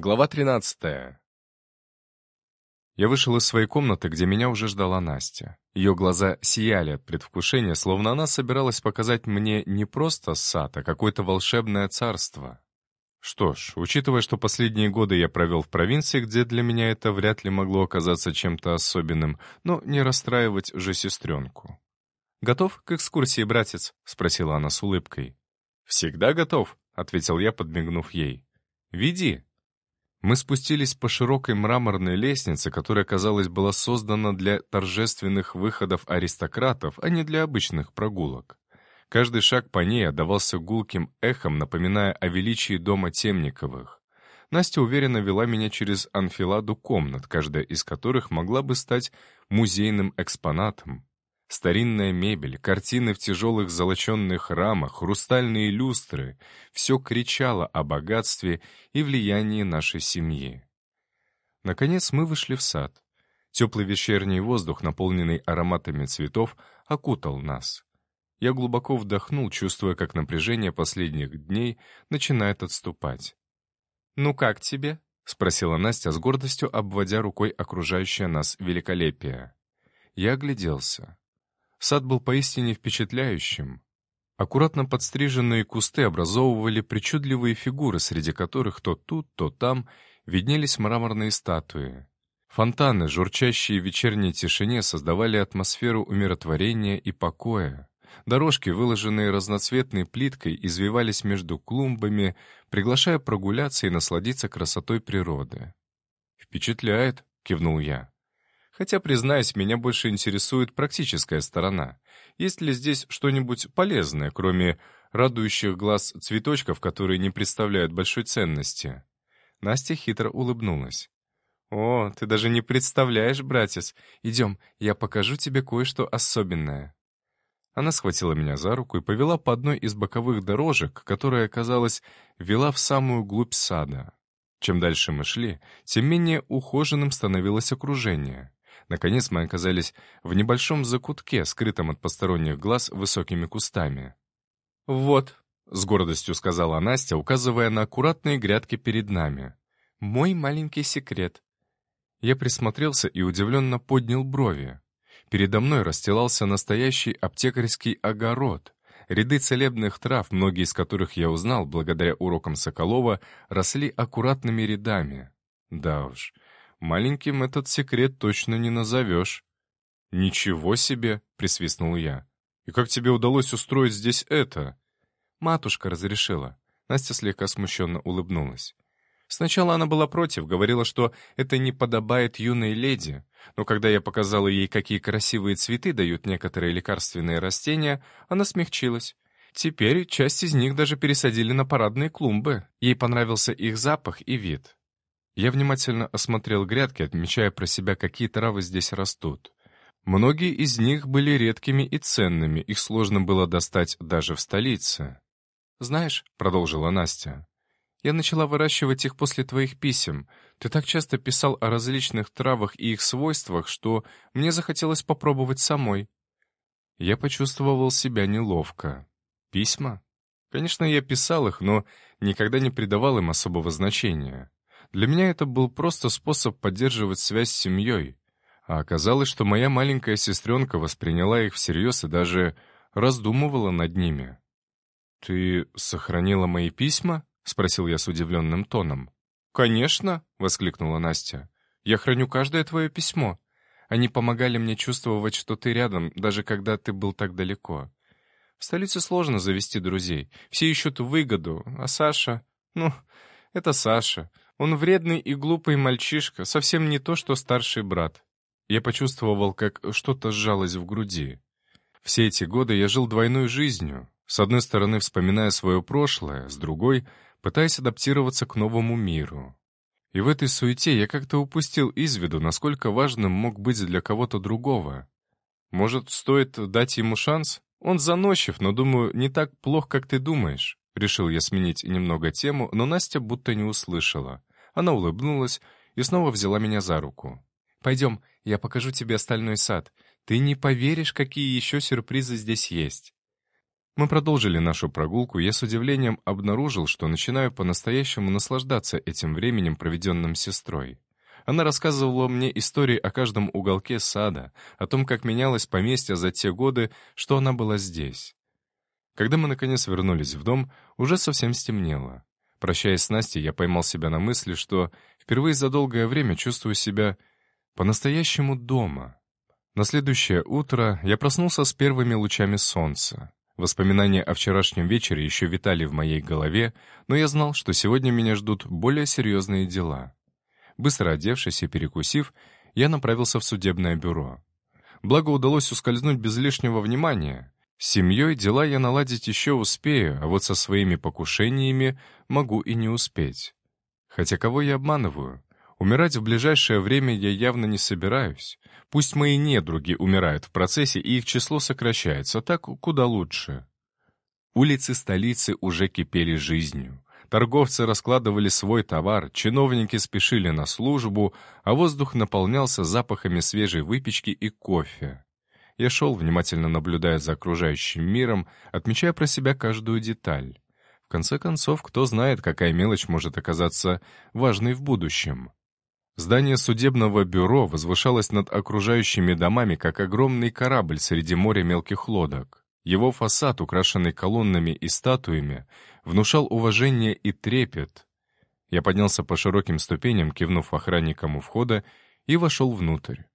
Глава 13. Я вышел из своей комнаты, где меня уже ждала Настя. Ее глаза сияли от предвкушения, словно она собиралась показать мне не просто сад, а какое-то волшебное царство. Что ж, учитывая, что последние годы я провел в провинции, где для меня это вряд ли могло оказаться чем-то особенным, но не расстраивать же сестренку. «Готов к экскурсии, братец?» — спросила она с улыбкой. «Всегда готов», — ответил я, подмигнув ей. «Веди». Мы спустились по широкой мраморной лестнице, которая, казалось, была создана для торжественных выходов аристократов, а не для обычных прогулок. Каждый шаг по ней отдавался гулким эхом, напоминая о величии дома Темниковых. Настя уверенно вела меня через анфиладу комнат, каждая из которых могла бы стать музейным экспонатом. Старинная мебель, картины в тяжелых золоченных рамах, хрустальные люстры — все кричало о богатстве и влиянии нашей семьи. Наконец мы вышли в сад. Теплый вечерний воздух, наполненный ароматами цветов, окутал нас. Я глубоко вдохнул, чувствуя, как напряжение последних дней начинает отступать. «Ну как тебе?» — спросила Настя с гордостью, обводя рукой окружающее нас великолепие. Я огляделся. Сад был поистине впечатляющим. Аккуратно подстриженные кусты образовывали причудливые фигуры, среди которых то тут, то там виднелись мраморные статуи. Фонтаны, журчащие в вечерней тишине, создавали атмосферу умиротворения и покоя. Дорожки, выложенные разноцветной плиткой, извивались между клумбами, приглашая прогуляться и насладиться красотой природы. «Впечатляет», — кивнул я. Хотя, признаюсь, меня больше интересует практическая сторона. Есть ли здесь что-нибудь полезное, кроме радующих глаз цветочков, которые не представляют большой ценности? Настя хитро улыбнулась. «О, ты даже не представляешь, братец. Идем, я покажу тебе кое-что особенное». Она схватила меня за руку и повела по одной из боковых дорожек, которая, казалось, вела в самую глубь сада. Чем дальше мы шли, тем менее ухоженным становилось окружение. Наконец мы оказались в небольшом закутке, скрытом от посторонних глаз высокими кустами. «Вот», — с гордостью сказала Настя, указывая на аккуратные грядки перед нами. «Мой маленький секрет». Я присмотрелся и удивленно поднял брови. Передо мной расстилался настоящий аптекарский огород. Ряды целебных трав, многие из которых я узнал благодаря урокам Соколова, росли аккуратными рядами. Да уж, Маленьким этот секрет точно не назовешь». «Ничего себе!» — присвистнул я. «И как тебе удалось устроить здесь это?» «Матушка разрешила». Настя слегка смущенно улыбнулась. Сначала она была против, говорила, что это не подобает юной леди, но когда я показала ей, какие красивые цветы дают некоторые лекарственные растения, она смягчилась. Теперь часть из них даже пересадили на парадные клумбы. Ей понравился их запах и вид. Я внимательно осмотрел грядки, отмечая про себя, какие травы здесь растут. Многие из них были редкими и ценными, их сложно было достать даже в столице. «Знаешь», — продолжила Настя, — «я начала выращивать их после твоих писем. Ты так часто писал о различных травах и их свойствах, что мне захотелось попробовать самой». Я почувствовал себя неловко. Письма? Конечно, я писал их, но никогда не придавал им особого значения. Для меня это был просто способ поддерживать связь с семьей. А оказалось, что моя маленькая сестренка восприняла их всерьез и даже раздумывала над ними. «Ты сохранила мои письма?» — спросил я с удивленным тоном. «Конечно!» — воскликнула Настя. «Я храню каждое твое письмо. Они помогали мне чувствовать, что ты рядом, даже когда ты был так далеко. В столице сложно завести друзей. Все ищут выгоду, а Саша... Ну, это Саша. Он вредный и глупый мальчишка, совсем не то, что старший брат. Я почувствовал, как что-то сжалось в груди. Все эти годы я жил двойной жизнью. С одной стороны, вспоминая свое прошлое, с другой — пытаясь адаптироваться к новому миру. И в этой суете я как-то упустил из виду, насколько важным мог быть для кого-то другого. Может, стоит дать ему шанс? Он заносчив, но, думаю, не так плох, как ты думаешь. Решил я сменить немного тему, но Настя будто не услышала. Она улыбнулась и снова взяла меня за руку. «Пойдем, я покажу тебе остальной сад. Ты не поверишь, какие еще сюрпризы здесь есть». Мы продолжили нашу прогулку, я с удивлением обнаружил, что начинаю по-настоящему наслаждаться этим временем, проведенным сестрой. Она рассказывала мне истории о каждом уголке сада, о том, как менялось поместье за те годы, что она была здесь. Когда мы, наконец, вернулись в дом, уже совсем стемнело. Прощаясь с Настей, я поймал себя на мысли, что впервые за долгое время чувствую себя по-настоящему дома. На следующее утро я проснулся с первыми лучами солнца. Воспоминания о вчерашнем вечере еще витали в моей голове, но я знал, что сегодня меня ждут более серьезные дела. Быстро одевшись и перекусив, я направился в судебное бюро. Благо удалось ускользнуть без лишнего внимания. С семьей дела я наладить еще успею, а вот со своими покушениями могу и не успеть. Хотя кого я обманываю? Умирать в ближайшее время я явно не собираюсь. Пусть мои недруги умирают в процессе, и их число сокращается, так куда лучше. Улицы столицы уже кипели жизнью. Торговцы раскладывали свой товар, чиновники спешили на службу, а воздух наполнялся запахами свежей выпечки и кофе. Я шел, внимательно наблюдая за окружающим миром, отмечая про себя каждую деталь. В конце концов, кто знает, какая мелочь может оказаться важной в будущем. Здание судебного бюро возвышалось над окружающими домами, как огромный корабль среди моря мелких лодок. Его фасад, украшенный колоннами и статуями, внушал уважение и трепет. Я поднялся по широким ступеням, кивнув охранникам у входа, и вошел внутрь.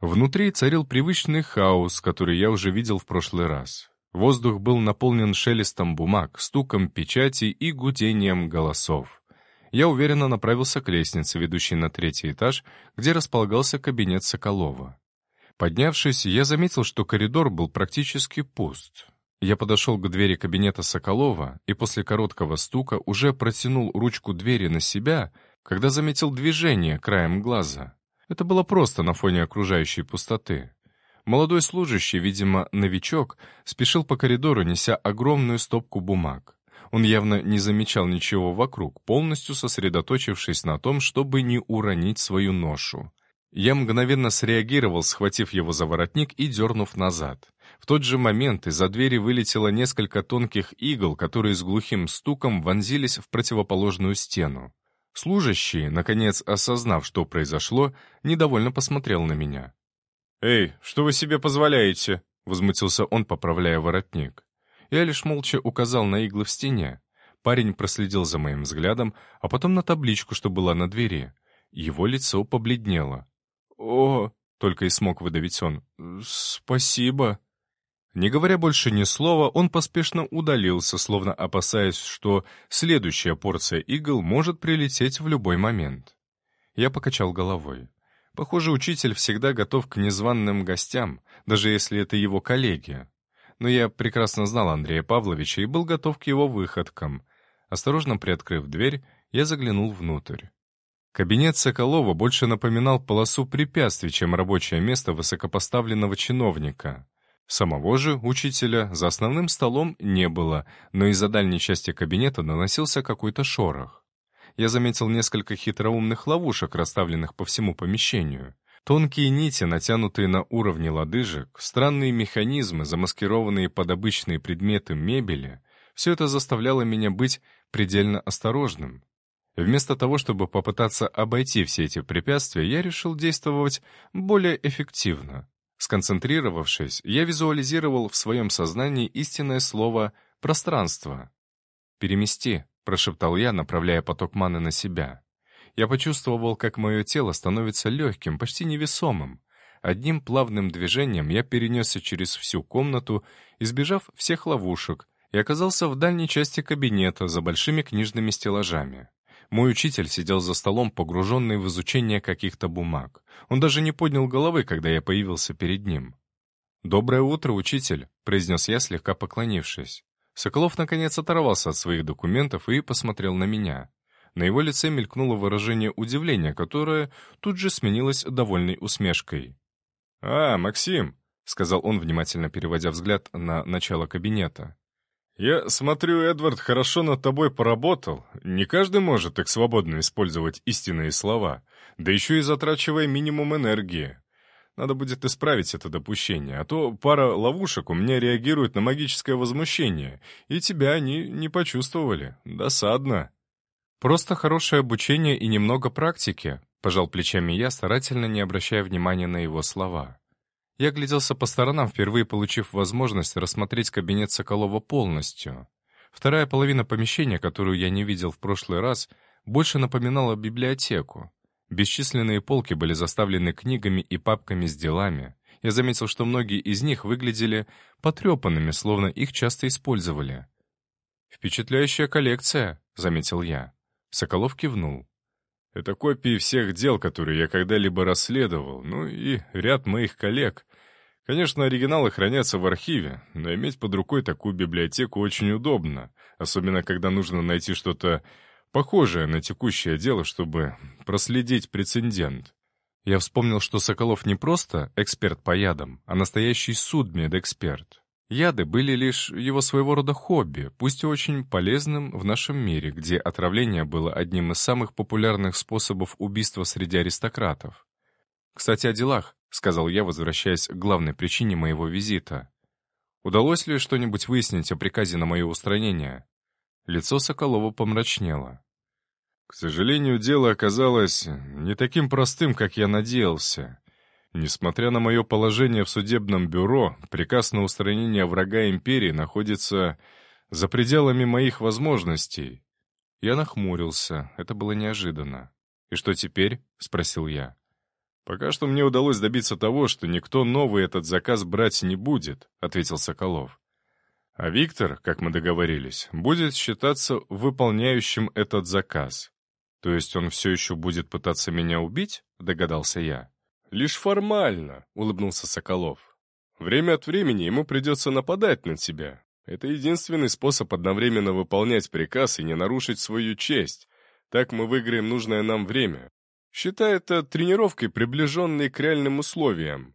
Внутри царил привычный хаос, который я уже видел в прошлый раз. Воздух был наполнен шелестом бумаг, стуком печати и гудением голосов. Я уверенно направился к лестнице, ведущей на третий этаж, где располагался кабинет Соколова. Поднявшись, я заметил, что коридор был практически пуст. Я подошел к двери кабинета Соколова и после короткого стука уже протянул ручку двери на себя, когда заметил движение краем глаза. Это было просто на фоне окружающей пустоты. Молодой служащий, видимо, новичок, спешил по коридору, неся огромную стопку бумаг. Он явно не замечал ничего вокруг, полностью сосредоточившись на том, чтобы не уронить свою ношу. Я мгновенно среагировал, схватив его за воротник и дернув назад. В тот же момент из-за двери вылетело несколько тонких игл, которые с глухим стуком вонзились в противоположную стену. Служащий, наконец осознав, что произошло, недовольно посмотрел на меня. «Эй, что вы себе позволяете?» — возмутился он, поправляя воротник. Я лишь молча указал на иглы в стене. Парень проследил за моим взглядом, а потом на табличку, что была на двери. Его лицо побледнело. «О!» — только и смог выдавить он. «Спасибо!» Не говоря больше ни слова, он поспешно удалился, словно опасаясь, что следующая порция игл может прилететь в любой момент. Я покачал головой. Похоже, учитель всегда готов к незваным гостям, даже если это его коллеги. Но я прекрасно знал Андрея Павловича и был готов к его выходкам. Осторожно приоткрыв дверь, я заглянул внутрь. Кабинет Соколова больше напоминал полосу препятствий, чем рабочее место высокопоставленного чиновника. Самого же учителя за основным столом не было, но из-за дальней части кабинета доносился какой-то шорох. Я заметил несколько хитроумных ловушек, расставленных по всему помещению. Тонкие нити, натянутые на уровне лодыжек, странные механизмы, замаскированные под обычные предметы мебели — все это заставляло меня быть предельно осторожным. Вместо того, чтобы попытаться обойти все эти препятствия, я решил действовать более эффективно. Сконцентрировавшись, я визуализировал в своем сознании истинное слово «пространство». «Перемести», — прошептал я, направляя поток маны на себя. Я почувствовал, как мое тело становится легким, почти невесомым. Одним плавным движением я перенесся через всю комнату, избежав всех ловушек, и оказался в дальней части кабинета за большими книжными стеллажами. Мой учитель сидел за столом, погруженный в изучение каких-то бумаг. Он даже не поднял головы, когда я появился перед ним. «Доброе утро, учитель», — произнес я, слегка поклонившись. Соколов наконец оторвался от своих документов и посмотрел на меня. На его лице мелькнуло выражение удивления, которое тут же сменилось довольной усмешкой. «А, Максим», — сказал он, внимательно переводя взгляд на начало кабинета. «Я смотрю, Эдвард хорошо над тобой поработал. Не каждый может так свободно использовать истинные слова, да еще и затрачивая минимум энергии. Надо будет исправить это допущение, а то пара ловушек у меня реагирует на магическое возмущение, и тебя они не почувствовали. Досадно. Просто хорошее обучение и немного практики, пожал плечами я, старательно не обращая внимания на его слова. Я гляделся по сторонам, впервые получив возможность рассмотреть кабинет Соколова полностью. Вторая половина помещения, которую я не видел в прошлый раз, больше напоминала библиотеку. Бесчисленные полки были заставлены книгами и папками с делами. Я заметил, что многие из них выглядели потрепанными, словно их часто использовали. «Впечатляющая коллекция», — заметил я. Соколов кивнул. «Это копии всех дел, которые я когда-либо расследовал, ну и ряд моих коллег. Конечно, оригиналы хранятся в архиве, но иметь под рукой такую библиотеку очень удобно, особенно когда нужно найти что-то похожее на текущее дело, чтобы проследить прецедент. Я вспомнил, что Соколов не просто эксперт по ядам, а настоящий судмедэксперт. Яды были лишь его своего рода хобби, пусть и очень полезным в нашем мире, где отравление было одним из самых популярных способов убийства среди аристократов. «Кстати, о делах», — сказал я, возвращаясь к главной причине моего визита. «Удалось ли что-нибудь выяснить о приказе на мое устранение?» Лицо Соколова помрачнело. К сожалению, дело оказалось не таким простым, как я надеялся. Несмотря на мое положение в судебном бюро, приказ на устранение врага империи находится за пределами моих возможностей. Я нахмурился, это было неожиданно. «И что теперь?» — спросил я. «Пока что мне удалось добиться того, что никто новый этот заказ брать не будет», — ответил Соколов. «А Виктор, как мы договорились, будет считаться выполняющим этот заказ. «То есть он все еще будет пытаться меня убить?» — догадался я. «Лишь формально», — улыбнулся Соколов. «Время от времени ему придется нападать на тебя. Это единственный способ одновременно выполнять приказ и не нарушить свою честь. Так мы выиграем нужное нам время. Считай это тренировкой, приближенной к реальным условиям».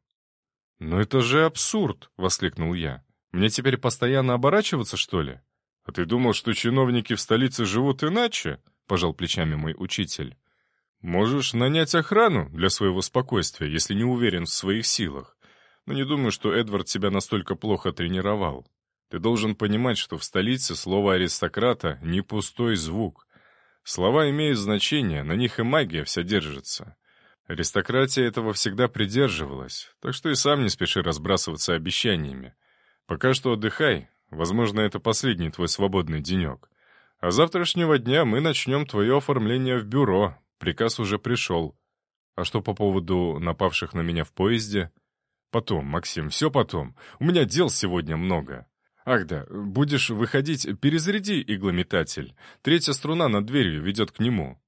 «Но это же абсурд!» — воскликнул я. «Мне теперь постоянно оборачиваться, что ли? А ты думал, что чиновники в столице живут иначе?» пожал плечами мой учитель. «Можешь нанять охрану для своего спокойствия, если не уверен в своих силах. Но не думаю, что Эдвард тебя настолько плохо тренировал. Ты должен понимать, что в столице слово «аристократа» — не пустой звук. Слова имеют значение, на них и магия вся держится. Аристократия этого всегда придерживалась, так что и сам не спеши разбрасываться обещаниями. Пока что отдыхай, возможно, это последний твой свободный денек. А завтрашнего дня мы начнем твое оформление в бюро. Приказ уже пришел. А что по поводу напавших на меня в поезде? Потом, Максим, все потом. У меня дел сегодня много. Ах да, будешь выходить, перезаряди иглометатель. Третья струна над дверью ведет к нему.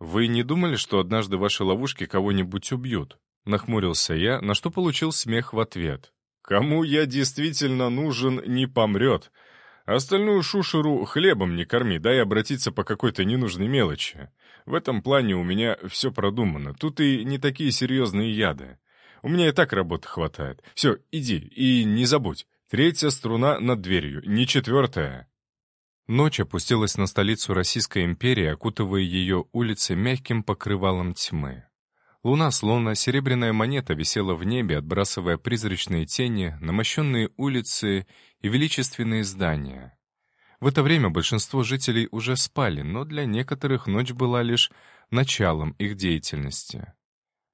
Вы не думали, что однажды ваши ловушки кого-нибудь убьют? Нахмурился я, на что получил смех в ответ. Кому я действительно нужен, не помрет. Остальную шушеру хлебом не корми, дай обратиться по какой-то ненужной мелочи. В этом плане у меня все продумано. Тут и не такие серьезные яды. У меня и так работы хватает. Все, иди и не забудь. Третья струна над дверью, не четвертая. Ночь опустилась на столицу Российской империи, окутывая ее улицы мягким покрывалом тьмы. Луна, словно серебряная монета, висела в небе, отбрасывая призрачные тени на мощенные улицы и величественные здания. В это время большинство жителей уже спали, но для некоторых ночь была лишь началом их деятельности.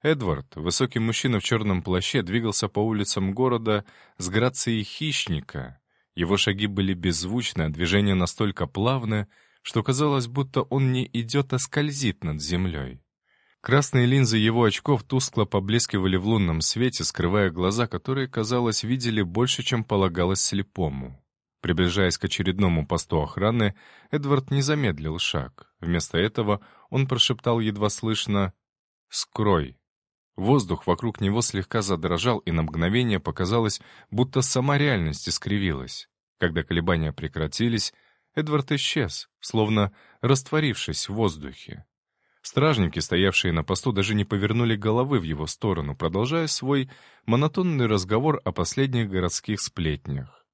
Эдвард, высокий мужчина в черном плаще, двигался по улицам города с грацией хищника. Его шаги были беззвучны, а движения настолько плавны, что казалось, будто он не идет, а скользит над землей. Красные линзы его очков тускло поблескивали в лунном свете, скрывая глаза, которые, казалось, видели больше, чем полагалось слепому. Приближаясь к очередному посту охраны, Эдвард не замедлил шаг. Вместо этого он прошептал едва слышно «Скрой». Воздух вокруг него слегка задрожал, и на мгновение показалось, будто сама реальность искривилась. Когда колебания прекратились, Эдвард исчез, словно растворившись в воздухе. Стражники, стоявшие на посту, даже не повернули головы в его сторону, продолжая свой монотонный разговор о последних городских сплетнях.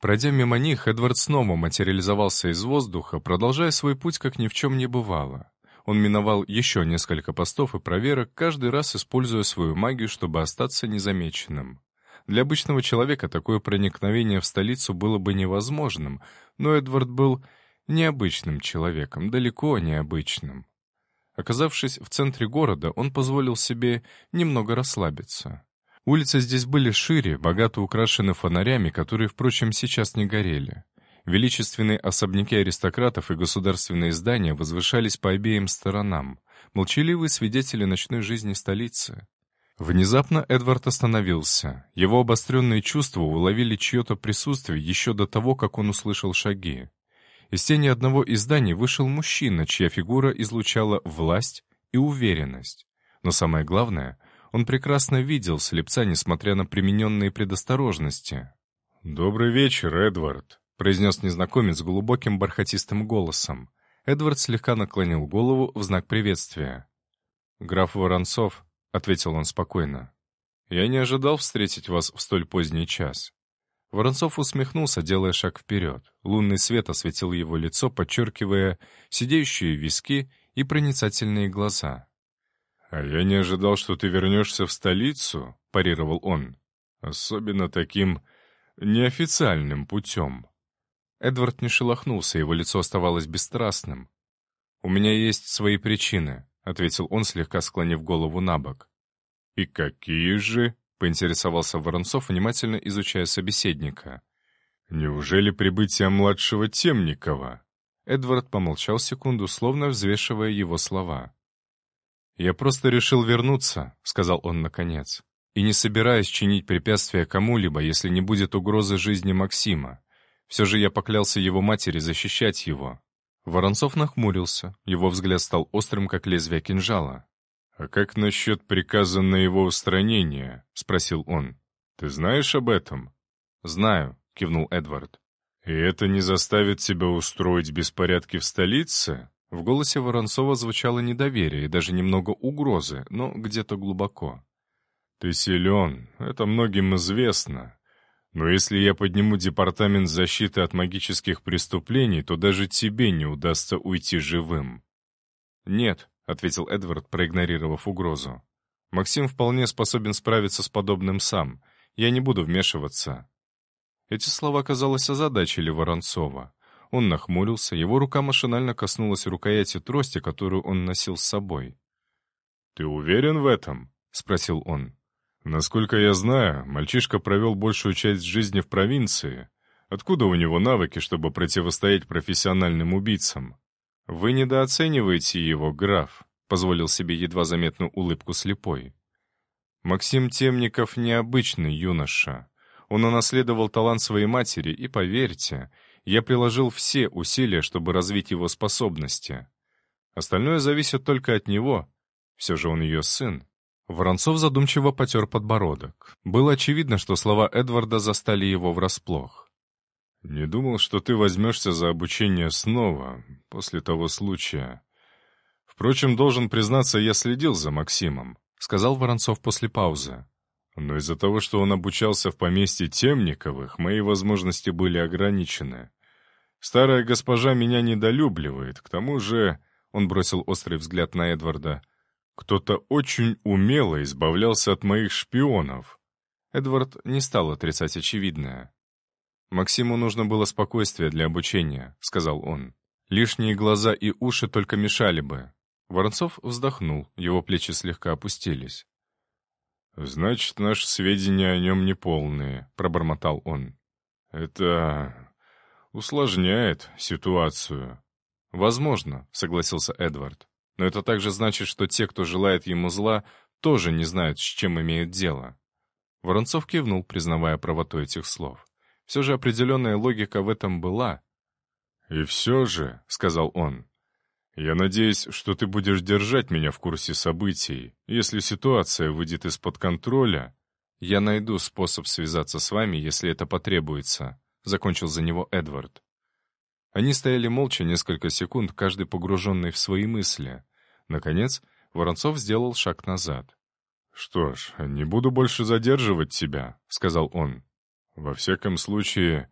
Пройдя мимо них, Эдвард снова материализовался из воздуха, продолжая свой путь, как ни в чем не бывало. Он миновал еще несколько постов и проверок, каждый раз используя свою магию, чтобы остаться незамеченным. Для обычного человека такое проникновение в столицу было бы невозможным, но Эдвард был необычным человеком, далеко необычным. Оказавшись в центре города, он позволил себе немного расслабиться. Улицы здесь были шире, богато украшены фонарями, которые, впрочем, сейчас не горели. Величественные особняки аристократов и государственные здания возвышались по обеим сторонам, молчаливые свидетели ночной жизни столицы. Внезапно Эдвард остановился. Его обостренные чувства уловили чье-то присутствие еще до того, как он услышал шаги. Из тени одного из зданий вышел мужчина, чья фигура излучала власть и уверенность. Но самое главное, он прекрасно видел слепца, несмотря на примененные предосторожности. «Добрый вечер, Эдвард», — произнес незнакомец глубоким бархатистым голосом. Эдвард слегка наклонил голову в знак приветствия. «Граф Воронцов», — ответил он спокойно, — «я не ожидал встретить вас в столь поздний час. Воронцов усмехнулся, делая шаг вперед. Лунный свет осветил его лицо, подчеркивая сидеющие виски и проницательные глаза. «А я не ожидал, что ты вернешься в столицу», — парировал он. «Особенно таким неофициальным путем». Эдвард не шелохнулся, его лицо оставалось бесстрастным. «У меня есть свои причины», — ответил он, слегка склонив голову на бок. «И какие же?» поинтересовался Воронцов, внимательно изучая собеседника. «Неужели прибытие младшего Темникова?» Эдвард помолчал секунду, словно взвешивая его слова. «Я просто решил вернуться», — сказал он наконец, «и не собираюсь чинить препятствия кому-либо, если не будет угрозы жизни Максима. Все же я поклялся его матери защищать его». Воронцов нахмурился, его взгляд стал острым, как лезвие кинжала. «А как насчет приказа на его устранение?» — спросил он. «Ты знаешь об этом?» «Знаю», — кивнул Эдвард. «И это не заставит тебя устроить беспорядки в столице?» В голосе Воронцова звучало недоверие и даже немного угрозы, но где-то глубоко. «Ты силен, это многим известно. Но если я подниму департамент защиты от магических преступлений, то даже тебе не удастся уйти живым». «Нет», ответил Эдвард, проигнорировав угрозу. «Максим вполне способен справиться с подобным сам. Я не буду вмешиваться». Эти слова, казалось, озадачили Воронцова. Он нахмурился, его рука машинально коснулась рукояти трости, которую он носил с собой. «Ты уверен в этом?» — спросил он. «Насколько я знаю, мальчишка провел большую часть жизни в провинции. Откуда у него навыки, чтобы противостоять профессиональным убийцам?» «Вы недооцениваете его, граф», — позволил себе едва заметную улыбку слепой. «Максим Темников необычный юноша. Он унаследовал талант своей матери, и, поверьте, я приложил все усилия, чтобы развить его способности. Остальное зависит только от него. Все же он ее сын». Воронцов задумчиво потер подбородок. Было очевидно, что слова Эдварда застали его врасплох. «Не думал, что ты возьмешься за обучение снова, после того случая. Впрочем, должен признаться, я следил за Максимом», — сказал Воронцов после паузы. «Но из-за того, что он обучался в поместье Темниковых, мои возможности были ограничены. Старая госпожа меня недолюбливает, к тому же...» — он бросил острый взгляд на Эдварда. «Кто-то очень умело избавлялся от моих шпионов». Эдвард не стал отрицать очевидное. «Максиму нужно было спокойствие для обучения», — сказал он. «Лишние глаза и уши только мешали бы». Воронцов вздохнул, его плечи слегка опустились. «Значит, наши сведения о нем неполные», — пробормотал он. «Это усложняет ситуацию». «Возможно», — согласился Эдвард. «Но это также значит, что те, кто желает ему зла, тоже не знают, с чем имеют дело». Воронцов кивнул, признавая правоту этих слов. Все же определенная логика в этом была. «И все же», — сказал он, — «я надеюсь, что ты будешь держать меня в курсе событий. Если ситуация выйдет из-под контроля...» «Я найду способ связаться с вами, если это потребуется», — закончил за него Эдвард. Они стояли молча несколько секунд, каждый погруженный в свои мысли. Наконец, Воронцов сделал шаг назад. «Что ж, не буду больше задерживать тебя», — сказал он. Во всяком случае,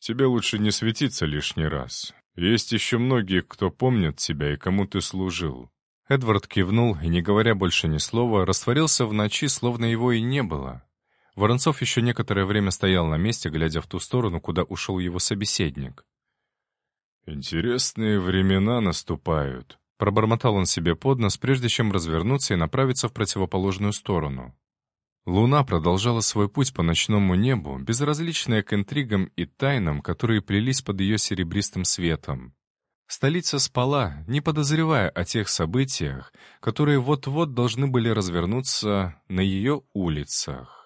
тебе лучше не светиться лишний раз. Есть еще многие, кто помнит тебя и кому ты служил». Эдвард кивнул и, не говоря больше ни слова, растворился в ночи, словно его и не было. Воронцов еще некоторое время стоял на месте, глядя в ту сторону, куда ушел его собеседник. «Интересные времена наступают», — пробормотал он себе под нос, прежде чем развернуться и направиться в противоположную сторону. Луна продолжала свой путь по ночному небу, безразличная к интригам и тайнам, которые плелись под ее серебристым светом. Столица спала, не подозревая о тех событиях, которые вот-вот должны были развернуться на ее улицах.